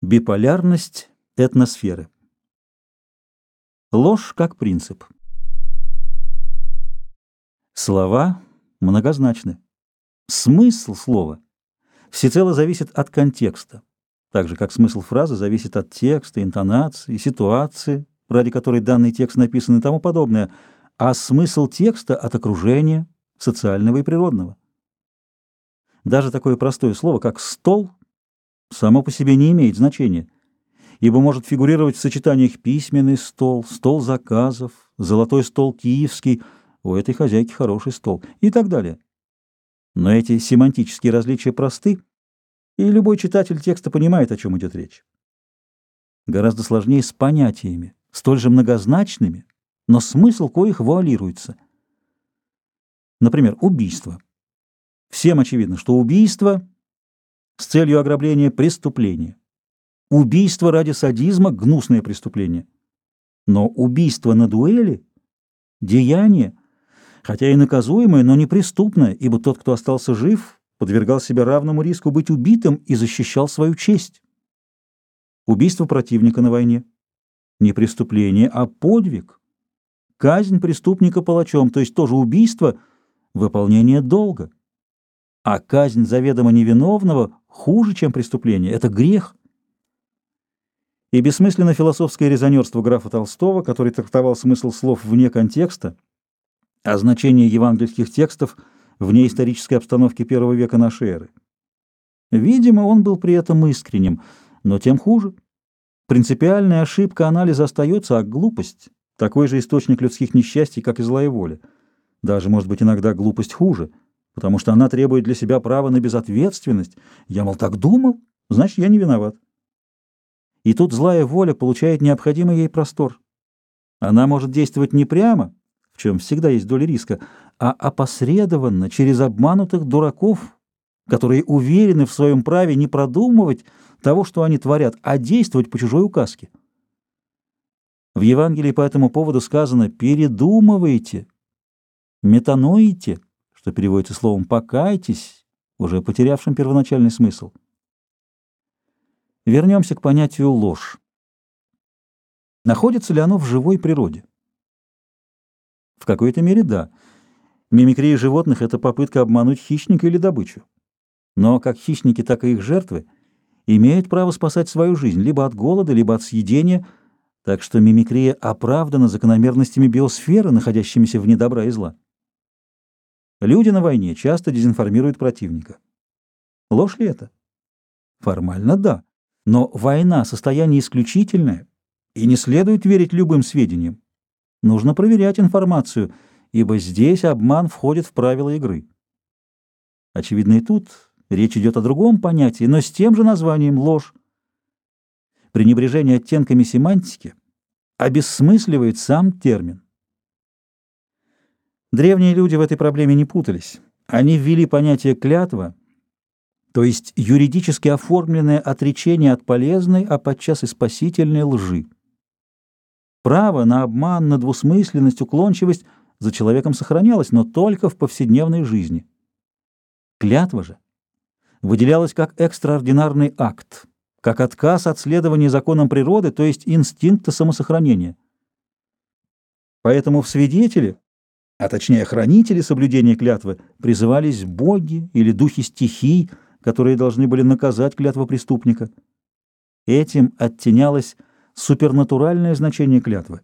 Биполярность этносферы. Ложь как принцип. Слова многозначны. Смысл слова всецело зависит от контекста, так же как смысл фразы зависит от текста, интонации, ситуации, ради которой данный текст написан и тому подобное, а смысл текста от окружения, социального и природного. Даже такое простое слово, как «стол» само по себе не имеет значения, ибо может фигурировать в сочетаниях письменный стол, стол заказов, золотой стол киевский, у этой хозяйки хороший стол и так далее. Но эти семантические различия просты, и любой читатель текста понимает, о чем идет речь. Гораздо сложнее с понятиями, столь же многозначными, но смысл коих вуалируется. Например, убийство. Всем очевидно, что убийство с целью ограбления преступление. Убийство ради садизма – гнусное преступление. Но убийство на дуэли – деяние, хотя и наказуемое, но не преступное, ибо тот, кто остался жив, подвергал себя равному риску быть убитым и защищал свою честь. Убийство противника на войне – не преступление, а подвиг. Казнь преступника палачом, то есть тоже убийство – выполнение долга. А казнь заведомо невиновного хуже, чем преступление. Это грех. И бессмысленно философское резонерство графа Толстого, который трактовал смысл слов вне контекста, а значение евангельских текстов вне исторической обстановки первого века нашей эры. Видимо, он был при этом искренним, но тем хуже. Принципиальная ошибка анализа остается, а глупость — такой же источник людских несчастий, как и злая воля. Даже, может быть, иногда глупость хуже — потому что она требует для себя права на безответственность. Я, мол, так думал, значит, я не виноват. И тут злая воля получает необходимый ей простор. Она может действовать не прямо, в чем всегда есть доля риска, а опосредованно через обманутых дураков, которые уверены в своем праве не продумывать того, что они творят, а действовать по чужой указке. В Евангелии по этому поводу сказано «передумывайте», «метаноите», что переводится словом «покайтесь», уже потерявшим первоначальный смысл. Вернемся к понятию «ложь». Находится ли оно в живой природе? В какой-то мере да. Мимикрия животных — это попытка обмануть хищника или добычу. Но как хищники, так и их жертвы имеют право спасать свою жизнь либо от голода, либо от съедения, так что мимикрия оправдана закономерностями биосферы, находящимися вне добра и зла. Люди на войне часто дезинформируют противника. Ложь ли это? Формально да. Но война — состояние исключительное, и не следует верить любым сведениям. Нужно проверять информацию, ибо здесь обман входит в правила игры. Очевидно, и тут речь идет о другом понятии, но с тем же названием — ложь. Пренебрежение оттенками семантики обесмысливает сам термин. Древние люди в этой проблеме не путались. Они ввели понятие «клятва», то есть юридически оформленное отречение от полезной, а подчас и спасительной лжи. Право на обман, на двусмысленность, уклончивость за человеком сохранялось, но только в повседневной жизни. Клятва же выделялась как экстраординарный акт, как отказ от следования законам природы, то есть инстинкта самосохранения. Поэтому в свидетеле а точнее хранители соблюдения клятвы, призывались боги или духи стихий, которые должны были наказать клятву преступника. Этим оттенялось супернатуральное значение клятвы.